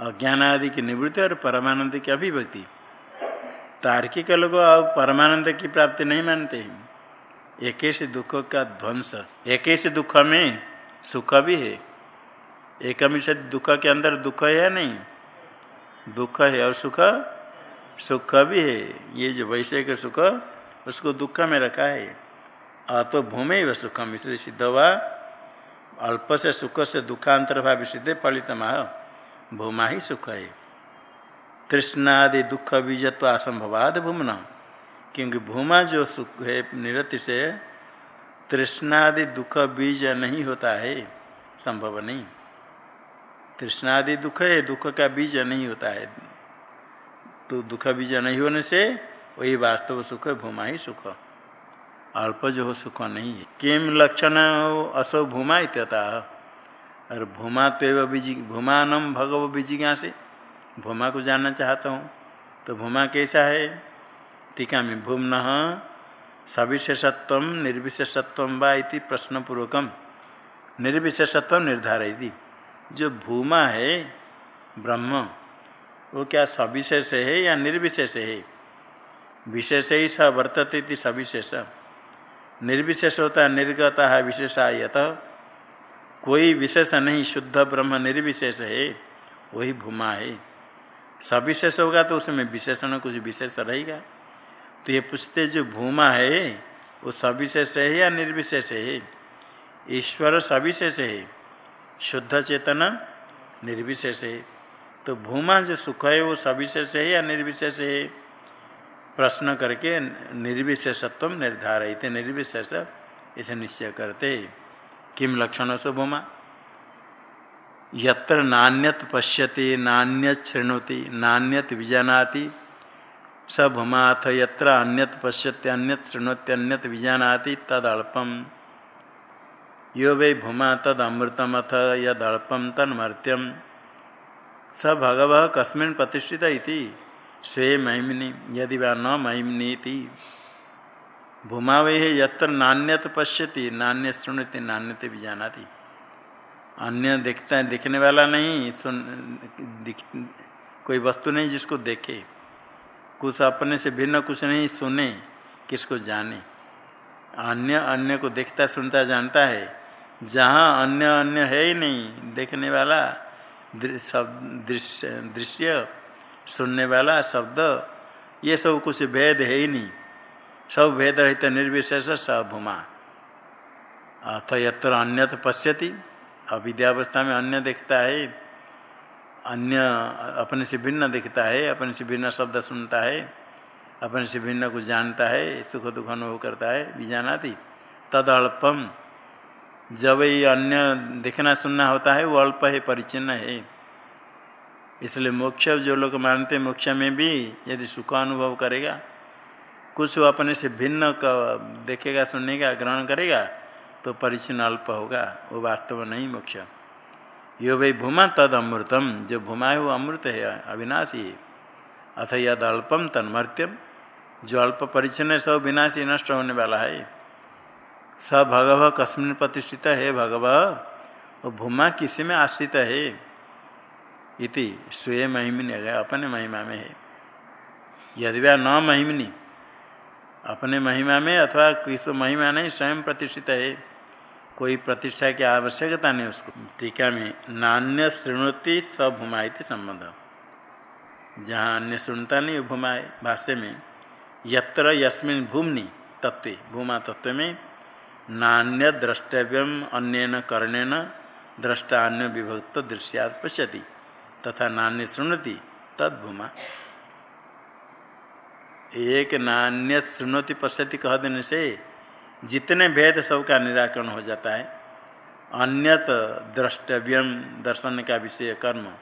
अज्ञान आदि की निवृत्ति और परमानंद की अभिव्यक्ति। तार्किक लोग अब परमानंद की प्राप्ति नहीं मानते हैं। एक से दुख का ध्वंस, एक से दुख में सुख भी है। एक से दुख के अंदर दुख है या नहीं? दुख है और सुख सुख भी है। ये जो वैसे सुख उसको दुख में रखा है। आ तो भूमि व सुखम इसलिए सिद्ध हुआ अल्प से सुख से दुखांतर भाव सिद्धे फलित भूमा ही सुख है। तृष्णादि दुख बीजत्व असंभवाद भूमना। क्योंकि भूमा जो सुख है निरति से, तृष्णादि दुख बीज नहीं होता है, संभव नहीं। तृष्णादि दुख है, दुख का बीज नहीं होता है। तो दुख बीज नहीं होने से वही वास्तव सुख है, भूमा ही सुख। अल्प जो हो सुख नहीं है। किम लक्षण असो भूमा इत्यता। और भूमा तो बीजी भूमानम भगव बीजिज्ञा से भूमा को जानना चाहता हूँ। तो भूमा कैसा है? टीका में, भूमन सविशेषत्व, निर्विशेषत्व व इति प्रश्नपूर्वकम निर्विशेषत्व निर्धारित जो भूमा है, ब्रह्म, वो क्या सविशेष है या निर्विशेष है? विशेष ही स वर्तते सविशेष। निर्विशेष होता है निर्गता है विशेषायत कोई विशेष नहीं, शुद्ध ब्रह्म निर्विशेष है, वही भूमा है। सविशेष होगा तो उसमें विशेषण कुछ विशेष रहेगा। तो ये पूछते जो भूमा है, वो सविशेष है या निर्विशेष है? ईश्वर सविशेष है, शुद्ध चेतन निर्विशेष है। तो भूमा जो सुख है, वो सविशेष है या निर्विशेष है? प्रश्न करके निर्विशेषत्व निर्धारित निर्विशेष इसे निश्चय करते किम लक्षण से भूमा? यत्र नान्यत पश्यति, नान्यत शृणोति, नान्यत विजानाति, स भूमाथ यत्र अन्यत पश्यति, अन्यत शृणोति, अन्यत विजानाति तदल्पम यो वै भूमा तद अमृतमथ यदल्पम, तन्मर्त्यम। स भगव कस्मिन् प्रतिष्ठित स्वे महिमनि यदि वा न महिमनीति। भूमा वै यत्र नान्यत पश्यति नान्य शृणति नान्यते विजानाति। अन्य देखता है देखने वाला नहीं सुन दिख, कोई वस्तु नहीं जिसको देखे। कुछ अपने से भिन्न कुछ नहीं सुने किसको जाने? अन्य अन्य को देखता सुनता जानता है। जहाँ अन्य अन्य है ही नहीं देखने वाला दृश्य दृश्य सुनने वाला शब्द, ये सब कुछ भेद है ही नहीं। सब भेद रहित निर्विशेष सभूमा अथ यत्र अन्यत पश्यति। अविद्यावस्था में अन्य देखता है। अन्य अपने से भिन्न दिखता है, अपने से भिन्न शब्द सुनता है, अपने से भिन्न को जानता है, सुख दुख अनुभव करता है भी जाना थी तद अल्पम। जब ये अन्य देखना सुनना होता है, वो अल्प है, परिचिन्न है। इसलिए मोक्ष, जो लोग मानते हैं मोक्ष में भी यदि सुख अनुभव करेगा, कुछ अपने से भिन्न देखेगा, सुनेगा, ग्रहण करेगा तो परिचिन अल्प होगा। वो वास्तव नहीं मोक्ष। यो भाई भूमा तद अमृतम। जो भूमा है वो अमृत है, अविनाशी है। अथ यद अल्पम तन्मर्त्यम जो अल्प परिचन्न सब विनाशी नष्ट होने वाला है। स भगव कस्मिन प्रतिष्ठित है, भगव। वो भूमा किसी में आश्रित है। इति स्वयं महिमिनी अपने महिमा में है। यदि वह न महिमिनी, अपने महिमा में अथवा किसी महिमा नहीं, स्वयं प्रतिष्ठित है। कोई प्रतिष्ठा की आवश्यकता नहीं उसको। टीका में नान्य श्रृणति सभूमा संबंध। जहाँ अन्य सुनता नहीं भूमा भाष्य में यत्र यस्मिन भूमि तत्व भूमा तत्व में नान्य द्रष्टव्यम अन्य कर्णेन दृष्टा विभक्त दृश्यात पश्यति। तथा नान्य सुनति तद्भूमा एक नान्य सुनति पश्यति कह देने से, जितने भेद सब का निराकरण हो जाता है, अन्यत द्रष्टव्यम दर्शन का विषय कर्म।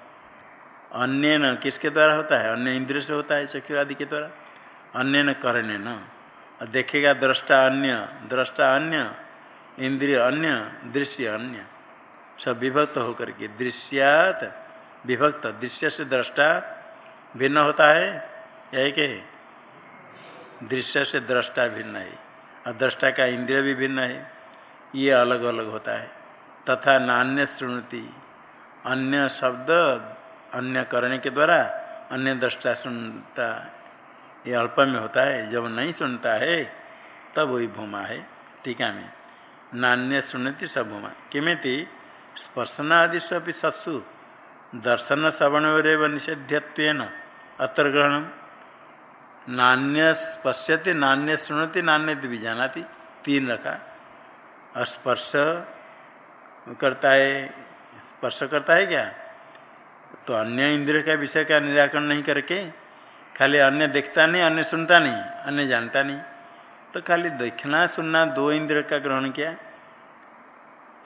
अन्य न किसके द्वारा होता है? अन्य इंद्रिय से होता है चक्षु आदि के द्वारा? अन्य न करने न। देखेगा दृष्टा अन्य दृष्टा अन्य, इंद्रिय अन्य, दृश्य अन्य। सब विभक्त होकर के दृश्यात विभक्त दृश्य से दृष्टा भिन्न होता है, यही के दृश्य से दृष्टा भिन्न है, और दृष्टा का इंद्रिय भी भिन्न है, ये अलग अलग होता है। तथा नान्य श्रृणति अन्य शब्द, अन्य करने के द्वारा अन्य दृष्टा सुनता ये अल्प में होता है, जब नहीं सुनता है, तब वही भूमा है टीका में नान्य सुनती सब भूमा। किमिति? स्पर्शनादि सत्सु। दर्शन श्रवणोरव निषेध्यत्व अत्र ग्रहण नान्य पश्यति, नान्य सुनती नान्य भी जानाती तीन रखा। स्पर्श करता है, स्पर्श करता है क्या? तो अन्य इंद्रिय का विषय का निराकरण नहीं करके, खाली अन्य देखता नहीं, अन्य सुनता नहीं, अन्य जानता नहीं। तो खाली देखना, सुनना दो इंद्रिय का ग्रहण किया।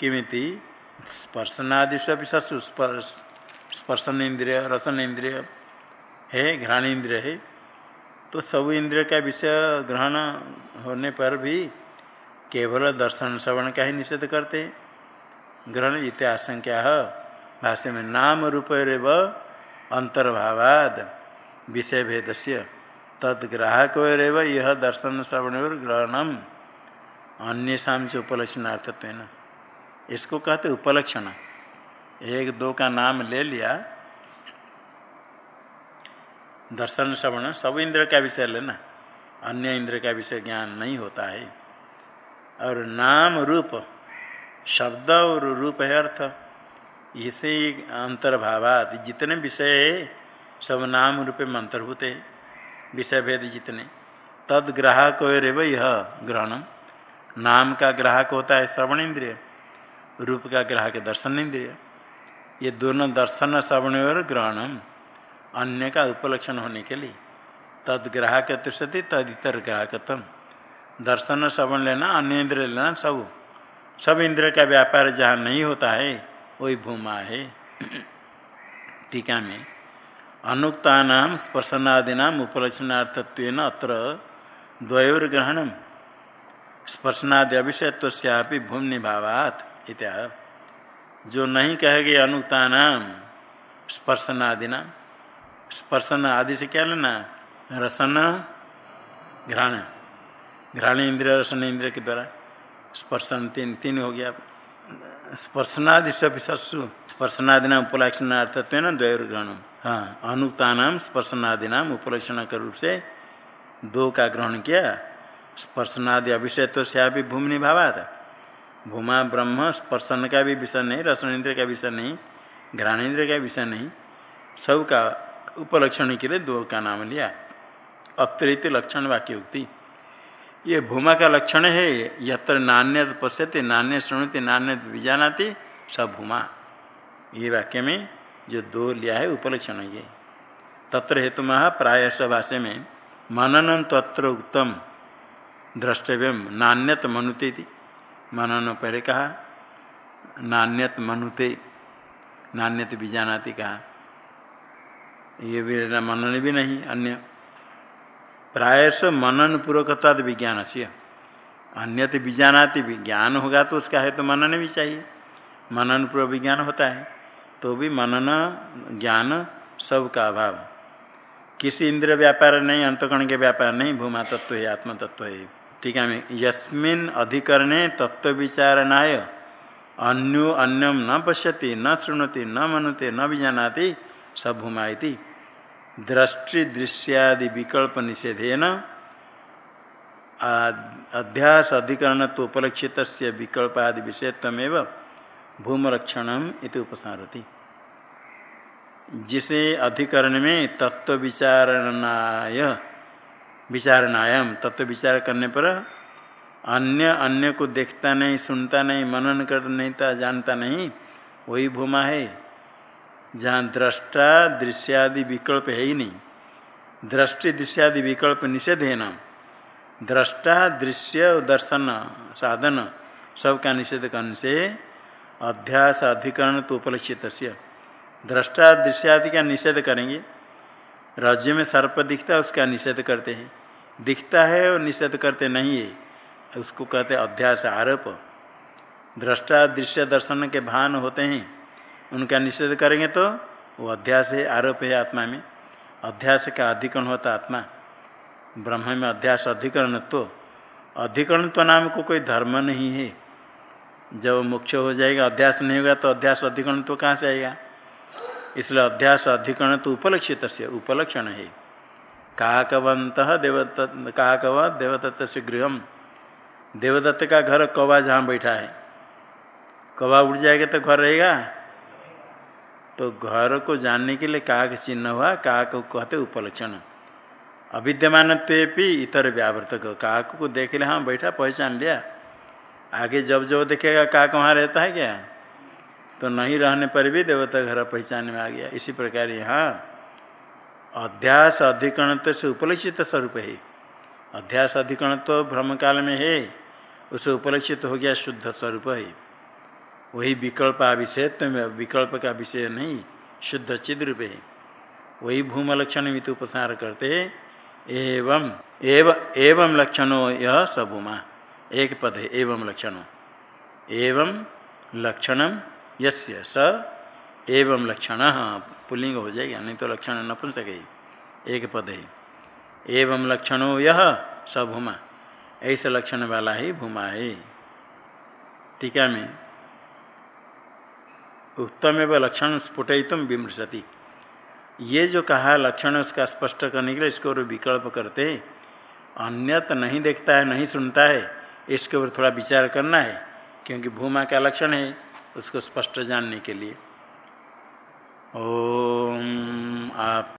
किमिति? स्पर्शनादि भी ससु, स्पर्श स्पर्शन इंद्रिय रसन इंद्रिय है घ्राण इंद्रिय है तो सब इंद्रिय का विषय ग्रहण होने पर भी केवल दर्शन श्रवण का ही निषेध करते हैं। ग्रहण इत्याशंका भाष्य में नाम रूप रेव अंतर्भावाद विषय भेद से तदग्राहक रेव यह दर्शन श्रवण ग्रहणम अन्य से उपलक्षणार्थत्व इसको कहते उपलक्षण। एक दो का नाम ले लिया। दर्शन, श्रवण, सब इंद्र का विषय लेना अन्य इंद्र का विषय ज्ञान नहीं होता है। और नाम रूप, शब्द और रूप है अर्थ। इसे अंतर्भावाद, जितने विषय है, सब नाम रूप में अंतर्भूत है। विषय भेद जितने। तद ग्राहक यह ग्रहणम। नाम का ग्राहक होता है श्रवण इंद्रिय, रूप का ग्राहक दर्शन इंद्रिय। ये दोनों दर्शन श्रवण और ग्रहणम, अन्य का उपलक्षण होने के लिए। तद ग्राहक सती तद इतर ग्राहकत्म दर्शन श्रवण लेना, अन्य इंद्रिय लेना, सब सब इंद्रिय का व्यापार जहाँ नहीं होता है, वही भूमा है। टीका में। अनुक्ता स्पर्शनादीना उपलक्षणार्थत्व अत्र द्वयोर्ग्रहणम स्पर्शनादि अभिषयत्व भूमि भावात इत्या जो नहीं कहेगे अनुक्ता स्पर्शनादिना। स्पर्शन आदि नाम स्पर्शन आदि से क्या लेना? रसन, घ्राण। घ्राण इंद्रिय, रसन इंद्रिय के द्वारा स्पर्शन तीन तीन हो गया। स्पर्शनादि सभी सत्सु, स्पर्शनादिना उपलक्षणार्थत्व न द्वैर्ग्रहण हाँ अनुक्ता स्पर्शनादिना उपलक्षण के रूप से दो का ग्रहण किया। स्पर्शनादि अभिषय तो भी भूमि भावा था भूमा ब्रह्म स्पर्शन का भी विषय नहीं रसन इंद्र का विषय नहीं घ्राणेन्द्र का विषय नहीं सब का उपलक्षण के लिए दो का नाम लिया। अतिरिक्त लक्षण वाक्य उक्ति ये भूमा का लक्षण है, यत्र नान्य पश्यते, नान्य श्रृणते नान्य विजानाति सब भूमा। ये वाक्य में जो दो लिया है, उपलक्षण ये। तत्र हेतु महा प्राय भाष्य में, मनन तत्र उत्तम द्रष्टव्यम, नान्यत मनुते मनन पहले कहा, नान्यत मनुते, नान्यत भी बीजानाति कहा। ये भी मनन भी नहीं, अन्य। प्रायश मनन पूर्वकत्वाद विज्ञान से अन्यत बीजानाति विज्ञान होगा तो उसका है तो मनन भी चाहिए। मनन पूर्व विज्ञान होता है तो भी मनन, ज्ञान सब का अभाव। किसी इंद्र व्यापार नहीं अंतकण के व्यापार नहीं भूमा तत्व है आत्म तत्व है। ठीक है यस्मिन अधिकरणे तत्व विचारणाय अन्यो अन्यम न पश्यति, न शुणति, न मनते, न विजानाति सभूमा दृष्टि दृश्यादि विकल्प निषेधेन अध्यास अधिकरण तो उपलक्षित विकल्प आदि विषयत्वमेव भूमरक्षण उपसारति। जिसे अधिकरण में तत्व विचारणाय विचारणायाम, तत्व विचार करने पर अन्य अन्य को देखता नहीं, सुनता नहीं, मनन कर नहीं था, जानता नहीं, वही भूमा है। जहाँ दृष्टा, दृश्यादि विकल्प है ही नहीं। दृष्टि, दृश्यादि विकल्प निषेध है नाम। दृष्टा, दृश्य, दर्शन, साधन, सबका निषेध करने से अध्यास, अधिकरण तो उपलक्षित दृष्टा, दृश्यादि का निषेध करेंगे। राज्य में सर्प दिखता है, उसका निषेध करते हैं। दिखता है और निषेध करते नहीं है। उसको कहते अध्यास आरोप। दृष्टा दृश्य दर्शन के भान होते हैं। उनका निषेध करेंगे तो वो अध्यास है, आरोप है आत्मा में। अध्यास का अधिकरण होता आत्मा। ब्रह्म में अध्यास अधिकरण तो अधिकरण तो नाम को कोई धर्म नहीं है। जब मुख्य हो जाएगा, अध्यास नहीं होगा तो अध्यास अधिकरण तो कहाँ से आएगा? इसलिए अध्यास अधिकरण तो उपलक्षित से, उपलक्षण है। काकवंत देवदत्त काकव देवदत्त से गृह देवदत्त का घर कौवा जहाँ बैठा है। कौवा उड़ जाएगा तो घर रहेगा? तो घर को जानने के लिए काक चिन्ह हुआ, काक कहते उपलक्षण। अविद्यमान इतर व्यावर्तक, काक को देख ले हाँ बैठा, पहचान लिया। आगे जब जब देखेगा, काक वहाँ रहता है क्या? तो नहीं रहने पर भी देवता घर पहचान में आ गया। इसी प्रकार यहाँ अध्यास अधिकरणत्व से उपलक्षित स्वरूप है। अध्यास अधिकरण तो भ्रम काल में है, उसे उपलक्षित हो गया शुद्ध स्वरूप है। वही विकल्प विषयत्व में विकल्प का विषय नहीं, शुद्ध चिद रूप है। वही भूम लक्षण मित उपसार करते एवं, एव, एवं लक्षणों यह सबूमा। एक पद है, एवं लक्षणों। एवं लक्षणम यस्य स, एवं लक्षण पुलिंग हो जाएगा नहीं तो लक्षण नपुंसक एक पद है। एवं लक्षणों यह सभूमा। ऐसे लक्षण वाला ही भूमा है। टीका में उत्तम एवं लक्षण स्फुटितुम विमृशति। ये जो कहा, लक्षण उसका स्पष्ट करने के लिए इसको विकल्प करते हैं। अन्यत नहीं देखता है, नहीं सुनता है, इसके ऊपर थोड़ा विचार करना है, क्योंकि भूमा का लक्षण है, उसको स्पष्ट जानने के लिए। ओम आप